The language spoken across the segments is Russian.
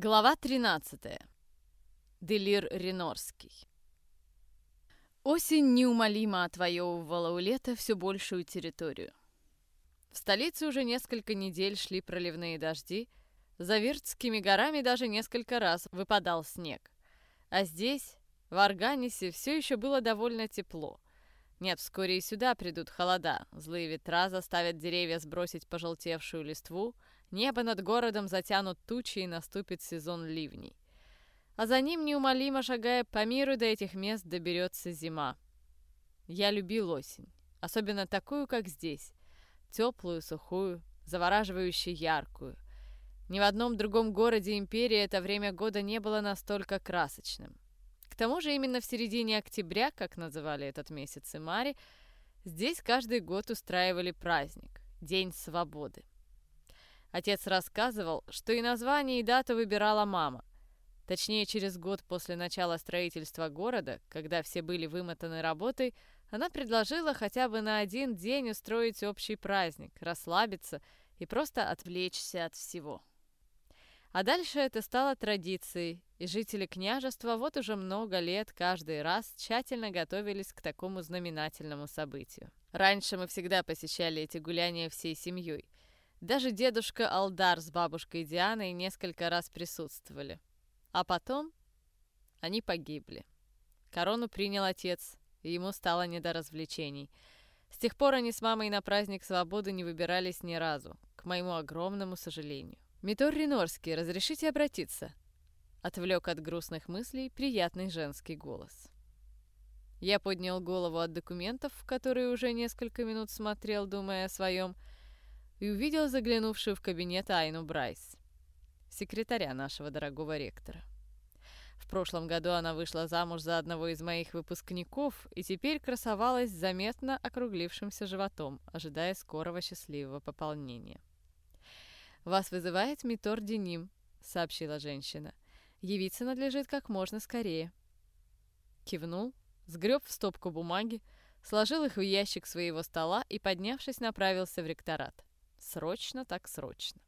Глава 13. Делир Ренорский. Осень неумолимо отвоевывала у лета все большую территорию. В столице уже несколько недель шли проливные дожди, за Виртскими горами даже несколько раз выпадал снег. А здесь, в Арганисе, все еще было довольно тепло. Нет, вскоре и сюда придут холода, злые ветра заставят деревья сбросить пожелтевшую листву — Небо над городом затянут тучи и наступит сезон ливней. А за ним, неумолимо шагая по миру до этих мест, доберется зима. Я любил осень, особенно такую, как здесь. Теплую, сухую, завораживающую яркую. Ни в одном другом городе империи это время года не было настолько красочным. К тому же именно в середине октября, как называли этот месяц и Мари, здесь каждый год устраивали праздник – День свободы. Отец рассказывал, что и название, и дату выбирала мама. Точнее, через год после начала строительства города, когда все были вымотаны работой, она предложила хотя бы на один день устроить общий праздник, расслабиться и просто отвлечься от всего. А дальше это стало традицией, и жители княжества вот уже много лет каждый раз тщательно готовились к такому знаменательному событию. Раньше мы всегда посещали эти гуляния всей семьей – даже дедушка Алдар с бабушкой Дианой несколько раз присутствовали. А потом они погибли. Корону принял отец, и ему стало не до развлечений. С тех пор они с мамой на праздник свободы не выбирались ни разу, к моему огромному сожалению. «Митор Ринорский, разрешите обратиться?» Отвлек от грустных мыслей приятный женский голос. Я поднял голову от документов, которые уже несколько минут смотрел, думая о своем, и увидел заглянувшую в кабинет Айну Брайс, секретаря нашего дорогого ректора. В прошлом году она вышла замуж за одного из моих выпускников и теперь красовалась заметно округлившимся животом, ожидая скорого счастливого пополнения. «Вас вызывает Митор Деним», — сообщила женщина. «Явиться надлежит как можно скорее». Кивнул, сгреб в стопку бумаги, сложил их в ящик своего стола и, поднявшись, направился в ректорат. Срочно так срочно.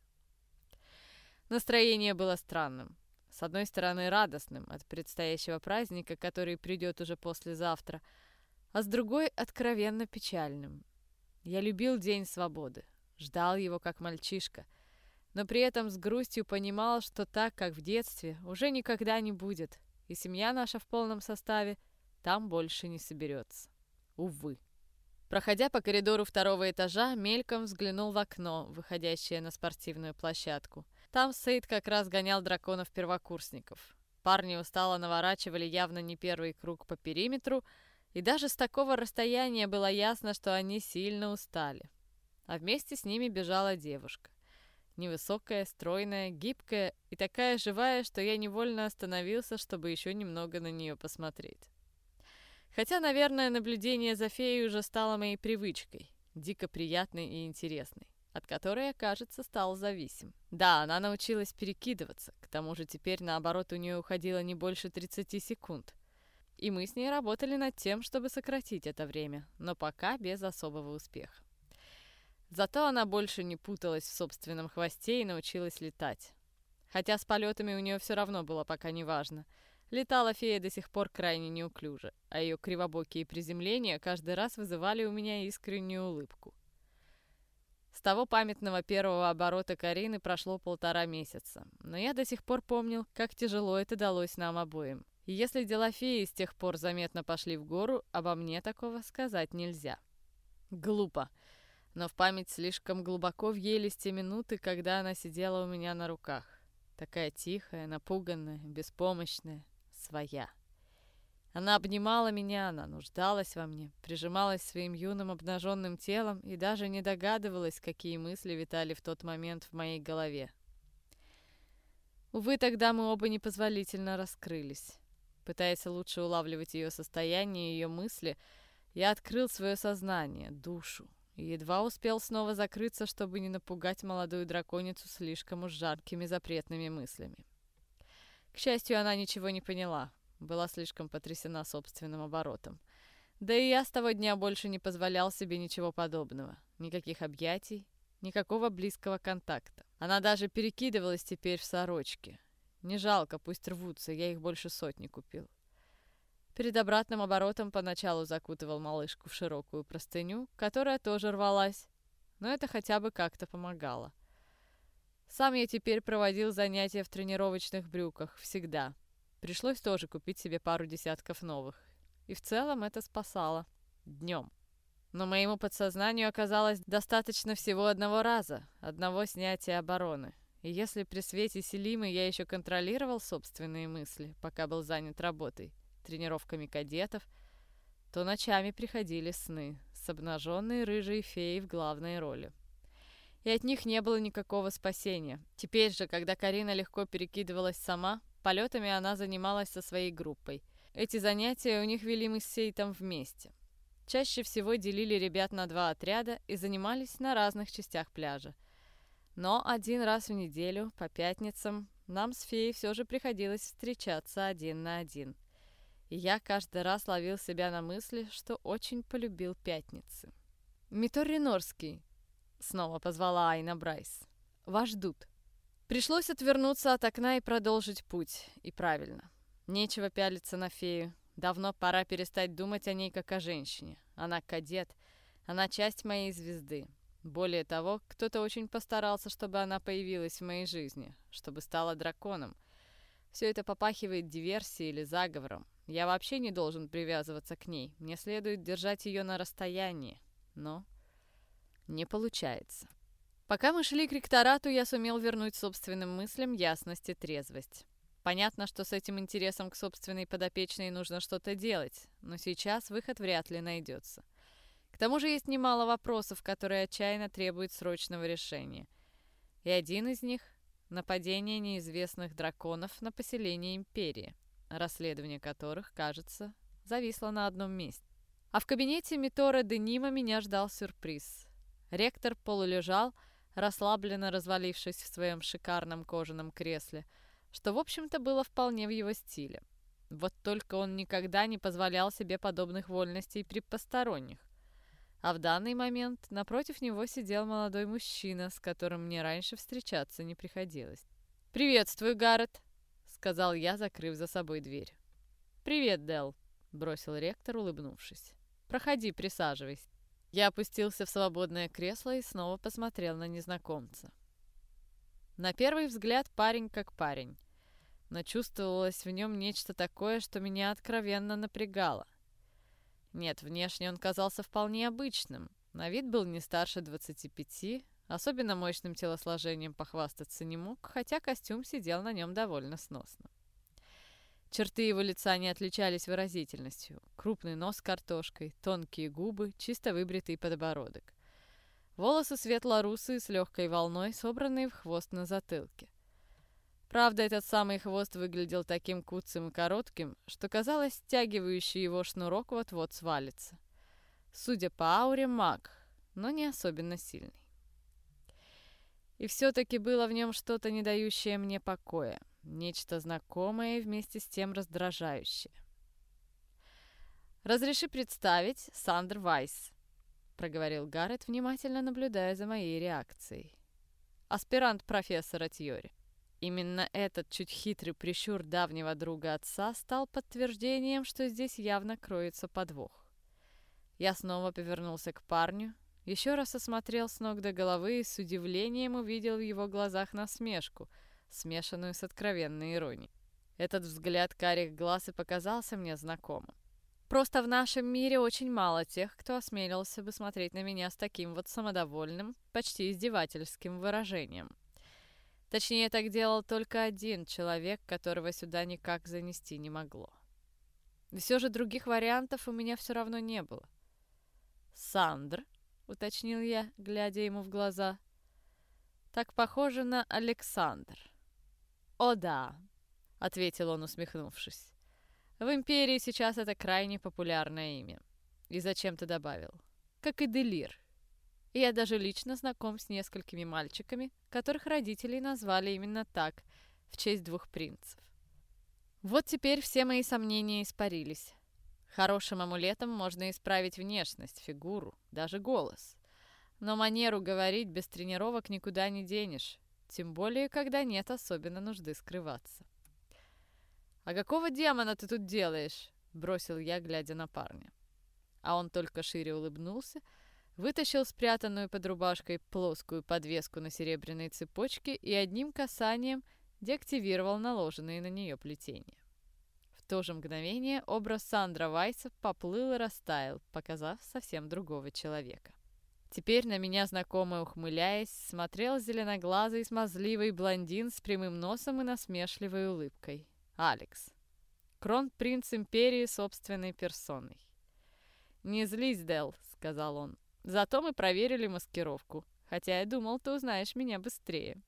Настроение было странным. С одной стороны, радостным от предстоящего праздника, который придет уже послезавтра, а с другой — откровенно печальным. Я любил День свободы, ждал его как мальчишка, но при этом с грустью понимал, что так, как в детстве, уже никогда не будет, и семья наша в полном составе там больше не соберется. Увы. Проходя по коридору второго этажа, мельком взглянул в окно, выходящее на спортивную площадку. Там Сейд как раз гонял драконов-первокурсников. Парни устало наворачивали явно не первый круг по периметру, и даже с такого расстояния было ясно, что они сильно устали. А вместе с ними бежала девушка. Невысокая, стройная, гибкая и такая живая, что я невольно остановился, чтобы еще немного на нее посмотреть. Хотя, наверное, наблюдение за феей уже стало моей привычкой, дико приятной и интересной, от которой я, кажется, стал зависим. Да, она научилась перекидываться, к тому же теперь, наоборот, у нее уходило не больше 30 секунд. И мы с ней работали над тем, чтобы сократить это время, но пока без особого успеха. Зато она больше не путалась в собственном хвосте и научилась летать. Хотя с полетами у нее все равно было пока не важно — Летала фея до сих пор крайне неуклюже, а ее кривобокие приземления каждый раз вызывали у меня искреннюю улыбку. С того памятного первого оборота Карины прошло полтора месяца, но я до сих пор помнил, как тяжело это далось нам обоим. И если дела феи с тех пор заметно пошли в гору, обо мне такого сказать нельзя. Глупо. Но в память слишком глубоко въелись те минуты, когда она сидела у меня на руках. Такая тихая, напуганная, беспомощная, своя. Она обнимала меня, она нуждалась во мне, прижималась своим юным обнаженным телом и даже не догадывалась, какие мысли витали в тот момент в моей голове. Увы, тогда мы оба непозволительно раскрылись. Пытаясь лучше улавливать ее состояние и ее мысли, я открыл свое сознание, душу, и едва успел снова закрыться, чтобы не напугать молодую драконицу слишком уж жаркими запретными мыслями. К счастью, она ничего не поняла, была слишком потрясена собственным оборотом. Да и я с того дня больше не позволял себе ничего подобного. Никаких объятий, никакого близкого контакта. Она даже перекидывалась теперь в сорочке. Не жалко, пусть рвутся, я их больше сотни купил. Перед обратным оборотом поначалу закутывал малышку в широкую простыню, которая тоже рвалась, но это хотя бы как-то помогало. Сам я теперь проводил занятия в тренировочных брюках, всегда. Пришлось тоже купить себе пару десятков новых. И в целом это спасало. Днем. Но моему подсознанию оказалось достаточно всего одного раза, одного снятия обороны. И если при свете Селимы я еще контролировал собственные мысли, пока был занят работой, тренировками кадетов, то ночами приходили сны с обнаженной рыжей феей в главной роли. И от них не было никакого спасения. Теперь же, когда Карина легко перекидывалась сама, полетами она занималась со своей группой. Эти занятия у них вели мы с Сейтом вместе. Чаще всего делили ребят на два отряда и занимались на разных частях пляжа. Но один раз в неделю, по пятницам, нам с феей все же приходилось встречаться один на один – и я каждый раз ловил себя на мысли, что очень полюбил пятницы. «Митор Ренорский», — снова позвала Айна Брайс, — «вас ждут». Пришлось отвернуться от окна и продолжить путь. И правильно. Нечего пялиться на фею. Давно пора перестать думать о ней как о женщине. Она кадет. Она часть моей звезды. Более того, кто-то очень постарался, чтобы она появилась в моей жизни, чтобы стала драконом. Все это попахивает диверсией или заговором. Я вообще не должен привязываться к ней. Мне следует держать ее на расстоянии. Но не получается. Пока мы шли к ректорату, я сумел вернуть собственным мыслям ясность и трезвость. Понятно, что с этим интересом к собственной подопечной нужно что-то делать, но сейчас выход вряд ли найдется. К тому же есть немало вопросов, которые отчаянно требуют срочного решения. И один из них — нападение неизвестных драконов на поселение Империи расследование которых, кажется, зависло на одном месте. А в кабинете Митора Денима меня ждал сюрприз. Ректор полулежал, расслабленно развалившись в своем шикарном кожаном кресле, что, в общем-то, было вполне в его стиле. Вот только он никогда не позволял себе подобных вольностей при посторонних. А в данный момент напротив него сидел молодой мужчина, с которым мне раньше встречаться не приходилось. «Приветствую, Гаррет!» сказал я, закрыв за собой дверь. «Привет, Дел», — бросил ректор, улыбнувшись. «Проходи, присаживайся». Я опустился в свободное кресло и снова посмотрел на незнакомца. На первый взгляд парень как парень, но чувствовалось в нем нечто такое, что меня откровенно напрягало. Нет, внешне он казался вполне обычным, на вид был не старше 25, Особенно мощным телосложением похвастаться не мог, хотя костюм сидел на нем довольно сносно. Черты его лица не отличались выразительностью. Крупный нос с картошкой, тонкие губы, чисто выбритый подбородок. Волосы светло-русые с легкой волной, собранные в хвост на затылке. Правда, этот самый хвост выглядел таким куцым и коротким, что казалось, стягивающий его шнурок вот-вот свалится. Судя по ауре, маг, но не особенно сильный. И все-таки было в нем что-то, не дающее мне покоя. Нечто знакомое и вместе с тем раздражающее. «Разреши представить Сандер Вайс», — проговорил Гаррет, внимательно наблюдая за моей реакцией. «Аспирант профессора Тьори». Именно этот чуть хитрый прищур давнего друга отца стал подтверждением, что здесь явно кроется подвох. Я снова повернулся к парню, еще раз осмотрел с ног до головы и с удивлением увидел в его глазах насмешку, смешанную с откровенной иронией. Этот взгляд карих глаз и показался мне знакомым. Просто в нашем мире очень мало тех, кто осмелился бы смотреть на меня с таким вот самодовольным, почти издевательским выражением. Точнее, так делал только один человек, которого сюда никак занести не могло. Все же других вариантов у меня все равно не было. Сандр уточнил я, глядя ему в глаза. Так похоже на Александр. О да, ответил он, усмехнувшись. В империи сейчас это крайне популярное имя. И зачем-то добавил. Как и Делир. Я даже лично знаком с несколькими мальчиками, которых родители назвали именно так, в честь двух принцев. Вот теперь все мои сомнения испарились. Хорошим амулетом можно исправить внешность, фигуру, даже голос. Но манеру говорить без тренировок никуда не денешь, тем более, когда нет особенно нужды скрываться. «А какого демона ты тут делаешь?» — бросил я, глядя на парня. А он только шире улыбнулся, вытащил спрятанную под рубашкой плоскую подвеску на серебряной цепочке и одним касанием деактивировал наложенные на нее плетения. В то же мгновение образ Сандра Вайса поплыл и растаял, показав совсем другого человека. Теперь на меня, знакомый ухмыляясь, смотрел зеленоглазый смазливый блондин с прямым носом и насмешливой улыбкой. Алекс. Кронпринц Империи собственной персоной. «Не злись, Дел», — сказал он. Зато мы проверили маскировку. Хотя я думал, ты узнаешь меня быстрее.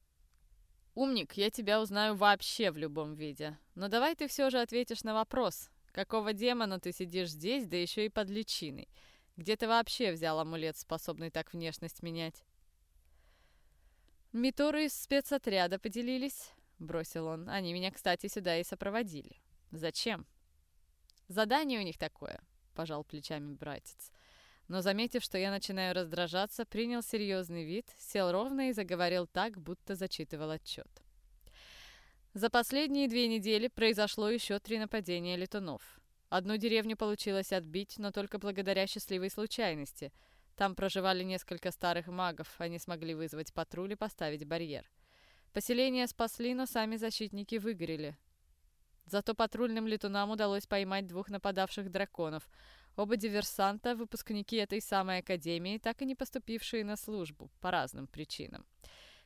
Умник, я тебя узнаю вообще в любом виде. Но давай ты все же ответишь на вопрос. Какого демона ты сидишь здесь, да еще и под личиной? Где ты вообще взял амулет, способный так внешность менять? Миторы из спецотряда поделились, бросил он. Они меня, кстати, сюда и сопроводили. Зачем? Задание у них такое, пожал плечами братец но, заметив, что я начинаю раздражаться, принял серьезный вид, сел ровно и заговорил так, будто зачитывал отчет. За последние две недели произошло еще три нападения летунов. Одну деревню получилось отбить, но только благодаря счастливой случайности. Там проживали несколько старых магов, они смогли вызвать патруль и поставить барьер. Поселение спасли, но сами защитники выгорели. Зато патрульным летунам удалось поймать двух нападавших драконов — Оба диверсанта – выпускники этой самой академии, так и не поступившие на службу, по разным причинам.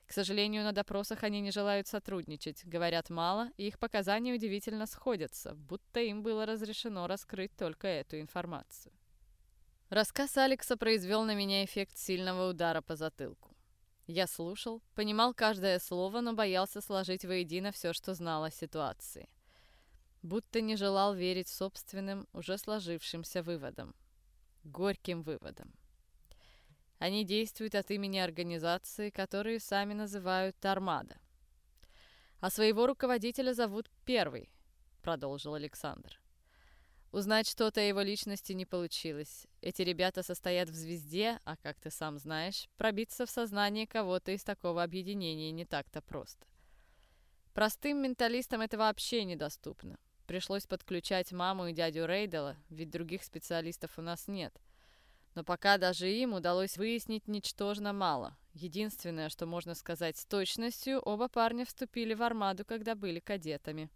К сожалению, на допросах они не желают сотрудничать, говорят мало, и их показания удивительно сходятся, будто им было разрешено раскрыть только эту информацию. Рассказ Алекса произвел на меня эффект сильного удара по затылку. Я слушал, понимал каждое слово, но боялся сложить воедино все, что знал о ситуации будто не желал верить собственным, уже сложившимся выводам. Горьким выводам. Они действуют от имени организации, которые сами называют Армада. А своего руководителя зовут Первый, продолжил Александр. Узнать что-то о его личности не получилось. Эти ребята состоят в звезде, а, как ты сам знаешь, пробиться в сознание кого-то из такого объединения не так-то просто. Простым менталистам это вообще недоступно. Пришлось подключать маму и дядю Рейдела, ведь других специалистов у нас нет. Но пока даже им удалось выяснить ничтожно мало. Единственное, что можно сказать с точностью, оба парня вступили в армаду, когда были кадетами.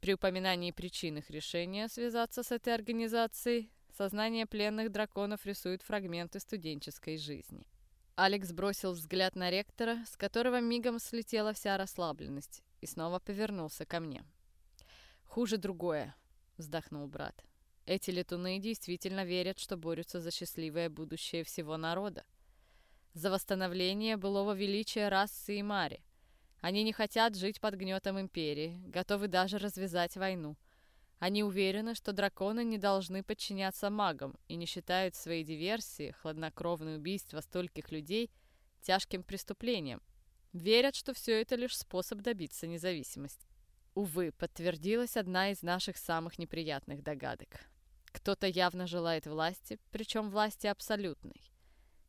При упоминании причин их решения связаться с этой организацией, сознание пленных драконов рисует фрагменты студенческой жизни. Алекс бросил взгляд на ректора, с которого мигом слетела вся расслабленность, и снова повернулся ко мне. «Хуже другое», — вздохнул брат. «Эти летуны действительно верят, что борются за счастливое будущее всего народа. За восстановление былого величия расы и мари. Они не хотят жить под гнетом империи, готовы даже развязать войну. Они уверены, что драконы не должны подчиняться магам и не считают свои диверсии, хладнокровные убийства стольких людей тяжким преступлением. Верят, что все это лишь способ добиться независимости. Увы, подтвердилась одна из наших самых неприятных догадок. Кто-то явно желает власти, причем власти абсолютной.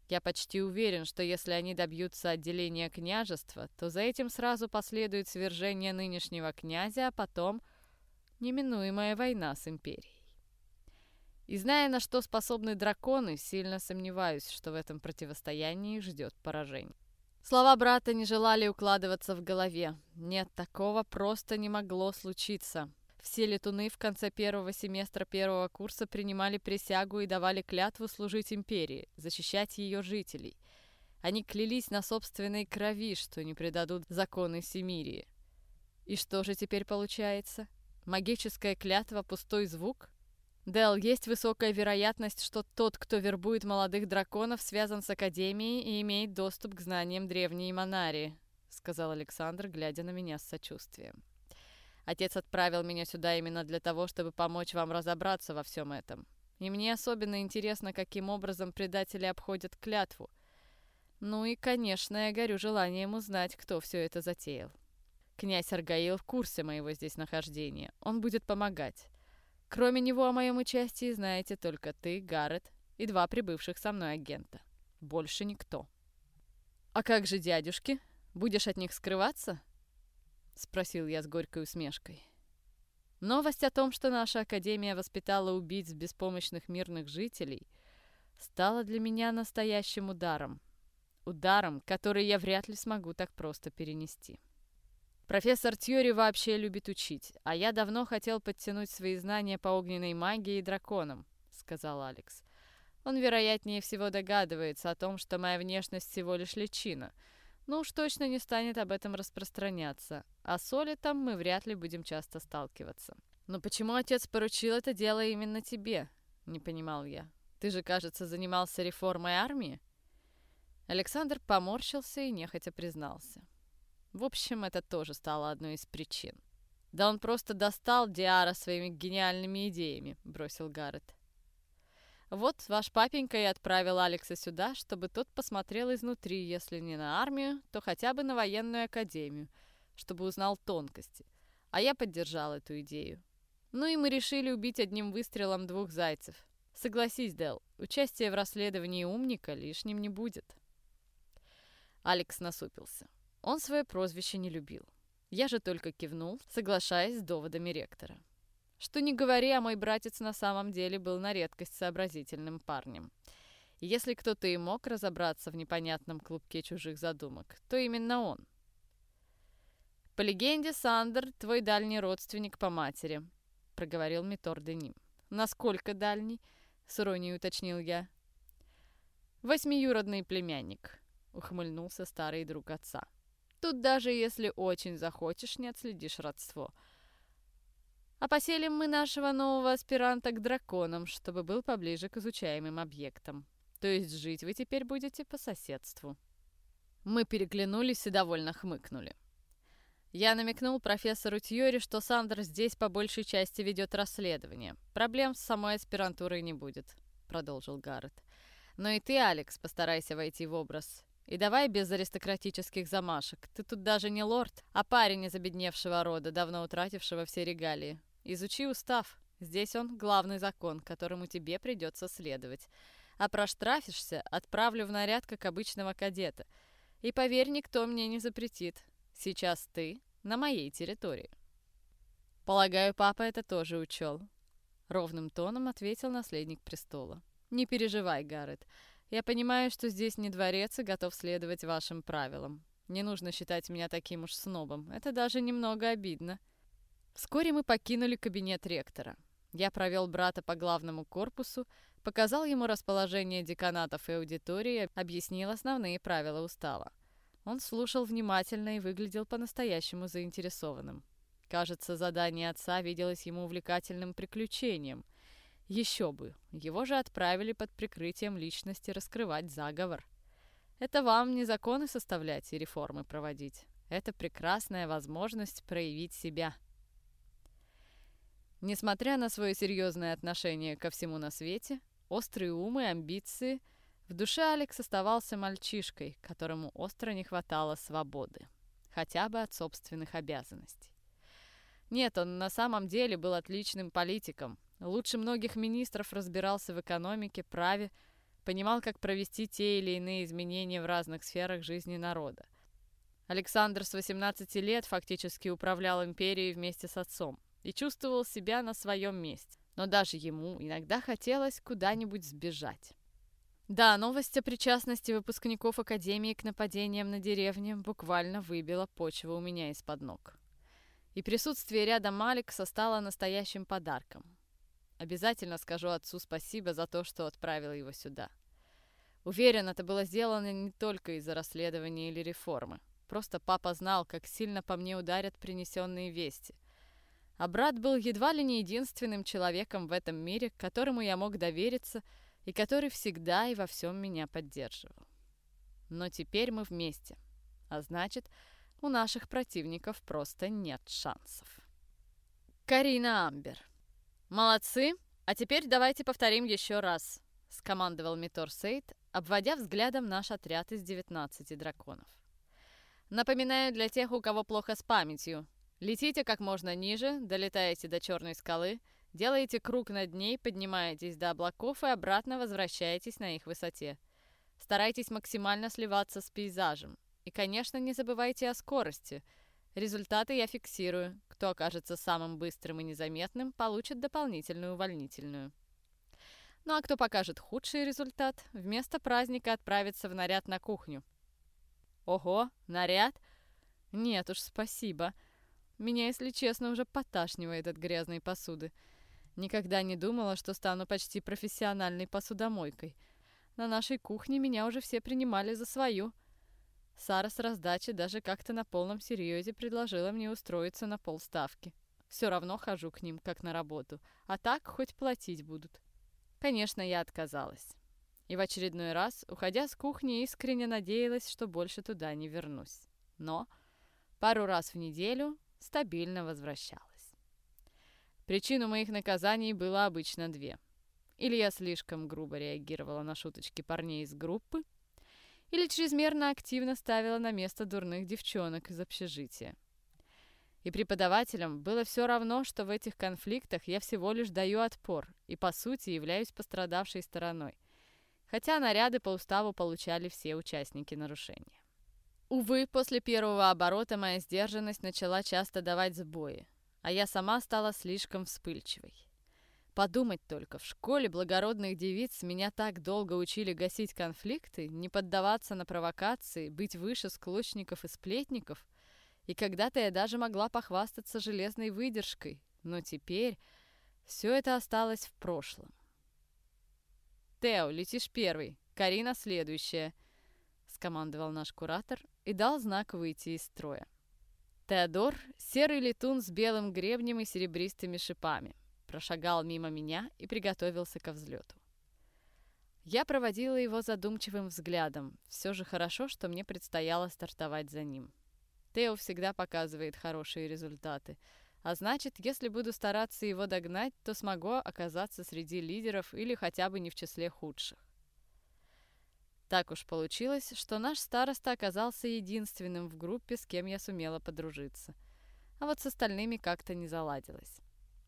Я почти уверен, что если они добьются отделения княжества, то за этим сразу последует свержение нынешнего князя, а потом неминуемая война с империей. И зная, на что способны драконы, сильно сомневаюсь, что в этом противостоянии ждет поражение. Слова брата не желали укладываться в голове. Нет, такого просто не могло случиться. Все летуны в конце первого семестра первого курса принимали присягу и давали клятву служить империи, защищать ее жителей. Они клялись на собственной крови, что не предадут законы Семирии. И что же теперь получается? Магическая клятва — пустой звук? Дел, есть высокая вероятность, что тот, кто вербует молодых драконов, связан с Академией и имеет доступ к знаниям древней Монарии», — сказал Александр, глядя на меня с сочувствием. «Отец отправил меня сюда именно для того, чтобы помочь вам разобраться во всем этом. И мне особенно интересно, каким образом предатели обходят клятву. Ну и, конечно, я горю желанием узнать, кто все это затеял. Князь Аргаил в курсе моего здесь нахождения. Он будет помогать. Кроме него о моем участии знаете только ты, Гаррет и два прибывших со мной агента. Больше никто. «А как же дядюшки? Будешь от них скрываться?» — спросил я с горькой усмешкой. Новость о том, что наша Академия воспитала убийц беспомощных мирных жителей, стала для меня настоящим ударом. Ударом, который я вряд ли смогу так просто перенести. Профессор Тьюри вообще любит учить, а я давно хотел подтянуть свои знания по огненной магии и драконам, сказал Алекс. Он, вероятнее всего, догадывается о том, что моя внешность всего лишь личина, но уж точно не станет об этом распространяться, а с Олитом мы вряд ли будем часто сталкиваться. «Но почему отец поручил это дело именно тебе?» — не понимал я. «Ты же, кажется, занимался реформой армии?» Александр поморщился и нехотя признался. В общем, это тоже стало одной из причин. «Да он просто достал Диара своими гениальными идеями», — бросил Гаррет. Вот ваш папенька и отправил Алекса сюда, чтобы тот посмотрел изнутри, если не на армию, то хотя бы на военную академию, чтобы узнал тонкости. А я поддержал эту идею. Ну и мы решили убить одним выстрелом двух зайцев. Согласись, Дел, участие в расследовании умника лишним не будет. Алекс насупился. Он свое прозвище не любил. Я же только кивнул, соглашаясь с доводами ректора. Что не говори, а мой братец на самом деле был на редкость сообразительным парнем. Если кто-то и мог разобраться в непонятном клубке чужих задумок, то именно он. «По легенде, Сандер — твой дальний родственник по матери», — проговорил Митор Деним. «Насколько дальний?» — с иронией уточнил я. «Восьмиюродный племянник», — ухмыльнулся старый друг отца. «Тут даже если очень захочешь, не отследишь родство». А поселим мы нашего нового аспиранта к драконам, чтобы был поближе к изучаемым объектам. То есть жить вы теперь будете по соседству. Мы переглянулись и довольно хмыкнули. Я намекнул профессору Тьори, что Сандер здесь по большей части ведет расследование. Проблем с самой аспирантурой не будет, продолжил Гаррет. Но и ты, Алекс, постарайся войти в образ. И давай без аристократических замашек. Ты тут даже не лорд, а парень из обедневшего рода, давно утратившего все регалии. Изучи устав. Здесь он главный закон, которому тебе придется следовать. А проштрафишься, отправлю в наряд, как обычного кадета. И поверь, никто мне не запретит. Сейчас ты на моей территории. Полагаю, папа это тоже учел. Ровным тоном ответил наследник престола. Не переживай, Гаррет. Я понимаю, что здесь не дворец и готов следовать вашим правилам. Не нужно считать меня таким уж снобом. Это даже немного обидно. Вскоре мы покинули кабинет ректора. Я провел брата по главному корпусу, показал ему расположение деканатов и аудитории, объяснил основные правила устава. Он слушал внимательно и выглядел по-настоящему заинтересованным. Кажется, задание отца виделось ему увлекательным приключением. Еще бы, его же отправили под прикрытием личности раскрывать заговор. Это вам не законы составлять и реформы проводить. Это прекрасная возможность проявить себя. Несмотря на свое серьезное отношение ко всему на свете, острые умы, амбиции, в душе Алекс оставался мальчишкой, которому остро не хватало свободы, хотя бы от собственных обязанностей. Нет, он на самом деле был отличным политиком, лучше многих министров разбирался в экономике, праве, понимал, как провести те или иные изменения в разных сферах жизни народа. Александр с 18 лет фактически управлял империей вместе с отцом и чувствовал себя на своем месте. Но даже ему иногда хотелось куда-нибудь сбежать. Да, новость о причастности выпускников Академии к нападениям на деревню буквально выбила почву у меня из-под ног. И присутствие рядом Алекса стало настоящим подарком. Обязательно скажу отцу спасибо за то, что отправил его сюда. Уверен, это было сделано не только из-за расследования или реформы. Просто папа знал, как сильно по мне ударят принесенные вести – а брат был едва ли не единственным человеком в этом мире, которому я мог довериться и который всегда и во всем меня поддерживал. Но теперь мы вместе, а значит, у наших противников просто нет шансов. Карина Амбер. Молодцы, а теперь давайте повторим еще раз, скомандовал Митор Сейд, обводя взглядом наш отряд из 19 драконов. Напоминаю для тех, у кого плохо с памятью, Летите как можно ниже, долетаете до черной скалы, делаете круг над ней, поднимаетесь до облаков и обратно возвращаетесь на их высоте. Старайтесь максимально сливаться с пейзажем. И, конечно, не забывайте о скорости. Результаты я фиксирую. Кто окажется самым быстрым и незаметным, получит дополнительную увольнительную. Ну а кто покажет худший результат, вместо праздника отправится в наряд на кухню. Ого, наряд? Нет уж, спасибо. Меня, если честно, уже поташнивает от грязной посуды. Никогда не думала, что стану почти профессиональной посудомойкой. На нашей кухне меня уже все принимали за свою. Сара с раздачи даже как-то на полном серьезе предложила мне устроиться на полставки. Все равно хожу к ним, как на работу. А так хоть платить будут. Конечно, я отказалась. И в очередной раз, уходя с кухни, искренне надеялась, что больше туда не вернусь. Но пару раз в неделю стабильно возвращалась. Причину моих наказаний было обычно две. Или я слишком грубо реагировала на шуточки парней из группы, или чрезмерно активно ставила на место дурных девчонок из общежития. И преподавателям было все равно, что в этих конфликтах я всего лишь даю отпор и, по сути, являюсь пострадавшей стороной. Хотя наряды по уставу получали все участники нарушения. Увы, после первого оборота моя сдержанность начала часто давать сбои, а я сама стала слишком вспыльчивой. Подумать только, в школе благородных девиц меня так долго учили гасить конфликты, не поддаваться на провокации, быть выше склочников и сплетников – и когда-то я даже могла похвастаться железной выдержкой, но теперь все это осталось в прошлом. «Тео, летишь первый, Карина следующая», — скомандовал наш куратор и дал знак выйти из строя. Теодор, серый летун с белым гребнем и серебристыми шипами, прошагал мимо меня и приготовился ко взлету. Я проводила его задумчивым взглядом. Все же хорошо, что мне предстояло стартовать за ним. Тео всегда показывает хорошие результаты. А значит, если буду стараться его догнать, то смогу оказаться среди лидеров или хотя бы не в числе худших. Так уж получилось, что наш староста оказался единственным в группе, с кем я сумела подружиться. А вот с остальными как-то не заладилось.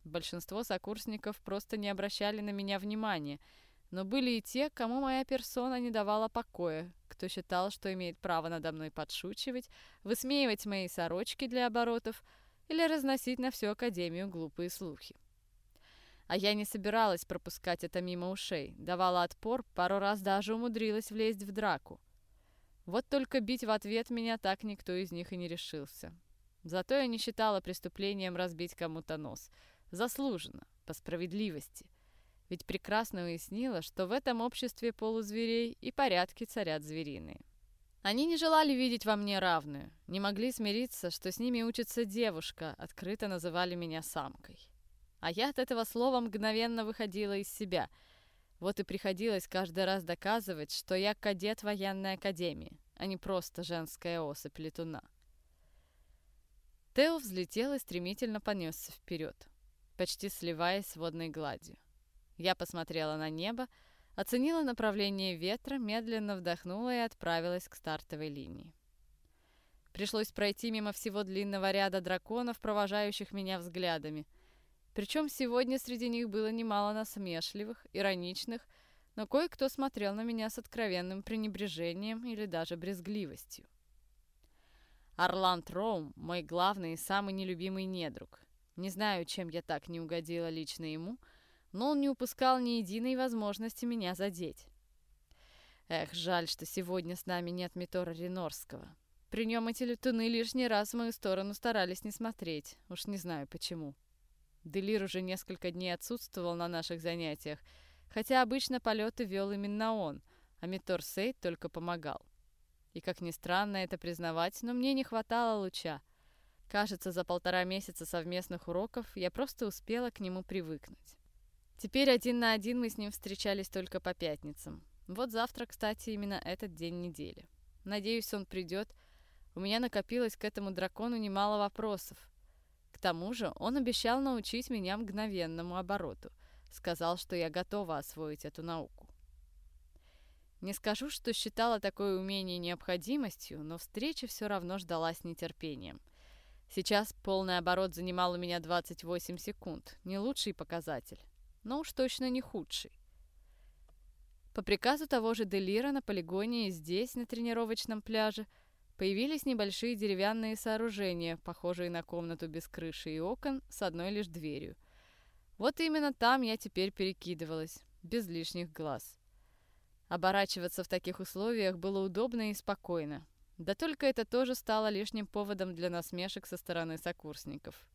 Большинство сокурсников просто не обращали на меня внимания – но были и те, кому моя персона не давала покоя, кто считал, что имеет право надо мной подшучивать, высмеивать мои сорочки для оборотов или разносить на всю Академию глупые слухи. А я не собиралась пропускать это мимо ушей, давала отпор, пару раз даже умудрилась влезть в драку. Вот только бить в ответ меня так никто из них и не решился. Зато я не считала преступлением разбить кому-то нос. Заслуженно, по справедливости – ведь прекрасно уяснила, что в этом обществе полузверей и порядки царят звериные. Они не желали видеть во мне равную, не могли смириться, что с ними учится девушка, открыто называли меня самкой. А я от этого слова мгновенно выходила из себя. Вот и приходилось каждый раз доказывать, что я кадет военной академии, а не просто женская особь летуна. Тео взлетел и стремительно понесся вперед, почти сливаясь с водной гладью. Я посмотрела на небо, оценила направление ветра, медленно вдохнула и отправилась к стартовой линии. Пришлось пройти мимо всего длинного ряда драконов, провожающих меня взглядами. Причем сегодня среди них было немало насмешливых, ироничных, но кое-кто смотрел на меня с откровенным пренебрежением или даже брезгливостью. Орланд Роум – мой главный и самый нелюбимый недруг. Не знаю, чем я так не угодила лично ему – но он не упускал ни единой возможности меня задеть. Эх, жаль, что сегодня с нами нет Митора Ренорского. При нем эти летуны лишний раз в мою сторону старались не смотреть, уж не знаю почему. Делир уже несколько дней отсутствовал на наших занятиях, хотя обычно полеты вел именно он, а Митор Сейд только помогал. И как ни странно это признавать, но мне не хватало луча. Кажется, за полтора месяца совместных уроков я просто успела к нему привыкнуть. Теперь один на один мы с ним встречались только по пятницам. Вот завтра, кстати, именно этот день недели. Надеюсь, он придет. У меня накопилось к этому дракону немало вопросов. К тому же он обещал научить меня мгновенному обороту. Сказал, что я готова освоить эту науку. Не скажу, что считала такое умение необходимостью, но встреча все равно ждала с нетерпением. Сейчас полный оборот занимал у меня 28 секунд, не лучший показатель но уж точно не худший. По приказу того же Делира на полигоне и здесь, на тренировочном пляже, появились небольшие деревянные сооружения, похожие на комнату без крыши и окон, с одной лишь дверью. Вот именно там я теперь перекидывалась, без лишних глаз. Оборачиваться в таких условиях было удобно и спокойно. Да только это тоже стало лишним поводом для насмешек со стороны сокурсников.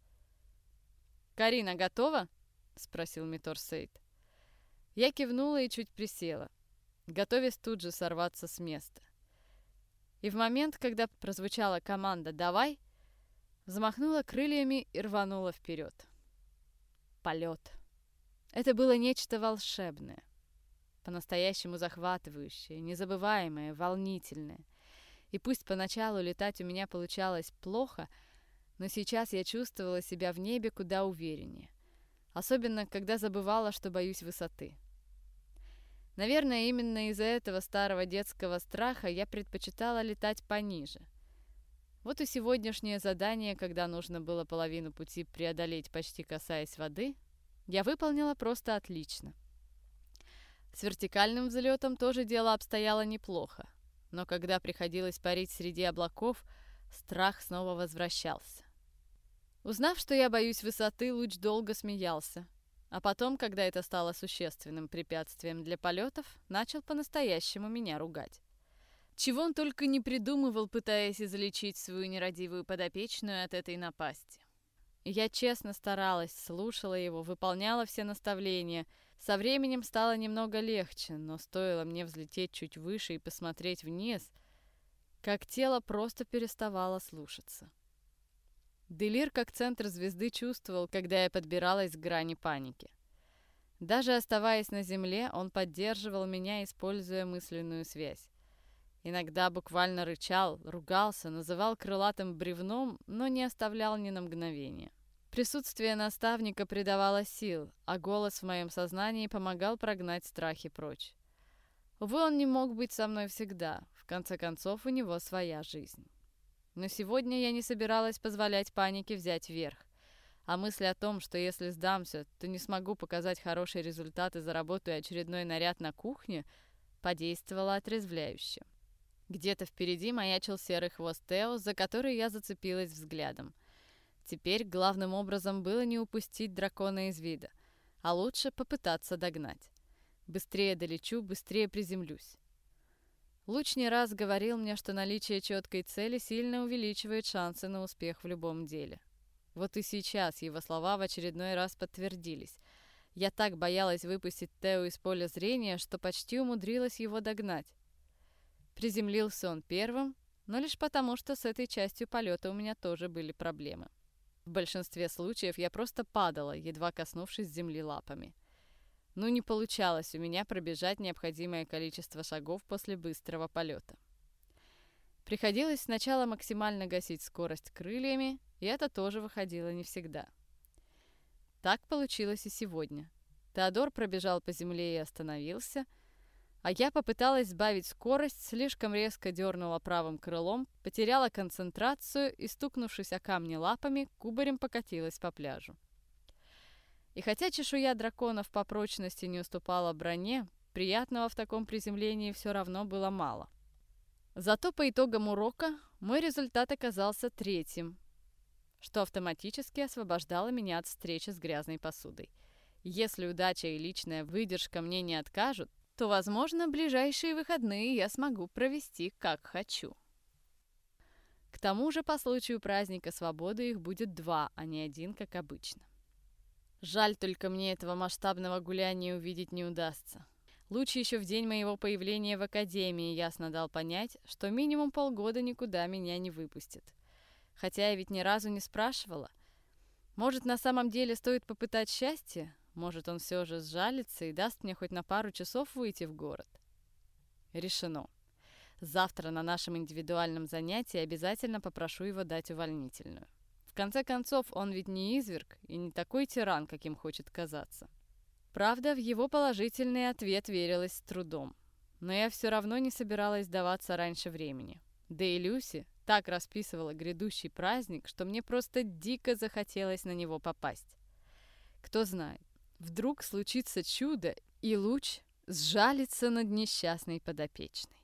«Карина готова?» — спросил Митор Сейд. Я кивнула и чуть присела, готовясь тут же сорваться с места. И в момент, когда прозвучала команда «Давай!», взмахнула крыльями и рванула вперед. Полет. Это было нечто волшебное, по-настоящему захватывающее, незабываемое, волнительное. И пусть поначалу летать у меня получалось плохо, но сейчас я чувствовала себя в небе куда увереннее. Особенно, когда забывала, что боюсь высоты. Наверное, именно из-за этого старого детского страха я предпочитала летать пониже. Вот и сегодняшнее задание, когда нужно было половину пути преодолеть, почти касаясь воды, я выполнила просто отлично. С вертикальным взлетом тоже дело обстояло неплохо, но когда приходилось парить среди облаков, страх снова возвращался. Узнав, что я боюсь высоты, Луч долго смеялся, а потом, когда это стало существенным препятствием для полетов, начал по-настоящему меня ругать. Чего он только не придумывал, пытаясь излечить свою нерадивую подопечную от этой напасти. Я честно старалась, слушала его, выполняла все наставления. Со временем стало немного легче, но стоило мне взлететь чуть выше и посмотреть вниз, как тело просто переставало слушаться. Делир как центр звезды чувствовал, когда я подбиралась к грани паники. Даже оставаясь на земле, он поддерживал меня, используя мысленную связь. Иногда буквально рычал, ругался, называл крылатым бревном, но не оставлял ни на мгновение. Присутствие наставника придавало сил, а голос в моем сознании помогал прогнать страхи прочь. Увы, он не мог быть со мной всегда, в конце концов, у него своя жизнь. Но сегодня я не собиралась позволять панике взять верх. А мысль о том, что если сдамся, то не смогу показать хорошие результаты, заработаю очередной наряд на кухне, подействовала отрезвляюще. Где-то впереди маячил серый хвост Тео, за который я зацепилась взглядом. Теперь главным образом было не упустить дракона из вида, а лучше попытаться догнать. Быстрее долечу, быстрее приземлюсь. Луч не раз говорил мне, что наличие четкой цели сильно увеличивает шансы на успех в любом деле. Вот и сейчас его слова в очередной раз подтвердились. Я так боялась выпустить Тео из поля зрения, что почти умудрилась его догнать. Приземлился он первым, но лишь потому, что с этой частью полета у меня тоже были проблемы. В большинстве случаев я просто падала, едва коснувшись земли лапами. Ну, не получалось у меня пробежать необходимое количество шагов после быстрого полета. Приходилось сначала максимально гасить скорость крыльями, и это тоже выходило не всегда. Так получилось и сегодня. Теодор пробежал по земле и остановился, а я попыталась сбавить скорость, слишком резко дернула правым крылом, потеряла концентрацию и, стукнувшись о камни лапами, кубарем покатилась по пляжу. И хотя чешуя драконов по прочности не уступала броне, приятного в таком приземлении все равно было мало. Зато по итогам урока мой результат оказался третьим, что автоматически освобождало меня от встречи с грязной посудой. Если удача и личная выдержка мне не откажут, то, возможно, ближайшие выходные я смогу провести как хочу. К тому же, по случаю праздника свободы их будет два, а не один, как обычно. Жаль только мне этого масштабного гуляния увидеть не удастся. Лучше еще в день моего появления в академии ясно дал понять, что минимум полгода никуда меня не выпустит. Хотя я ведь ни разу не спрашивала. Может, на самом деле стоит попытать счастье? Может, он все же сжалится и даст мне хоть на пару часов выйти в город? Решено. Завтра на нашем индивидуальном занятии обязательно попрошу его дать увольнительную. В конце концов, он ведь не изверг и не такой тиран, каким хочет казаться. Правда, в его положительный ответ верилось с трудом. Но я все равно не собиралась сдаваться раньше времени. Да и Люси так расписывала грядущий праздник, что мне просто дико захотелось на него попасть. Кто знает, вдруг случится чудо, и луч сжалится над несчастной подопечной.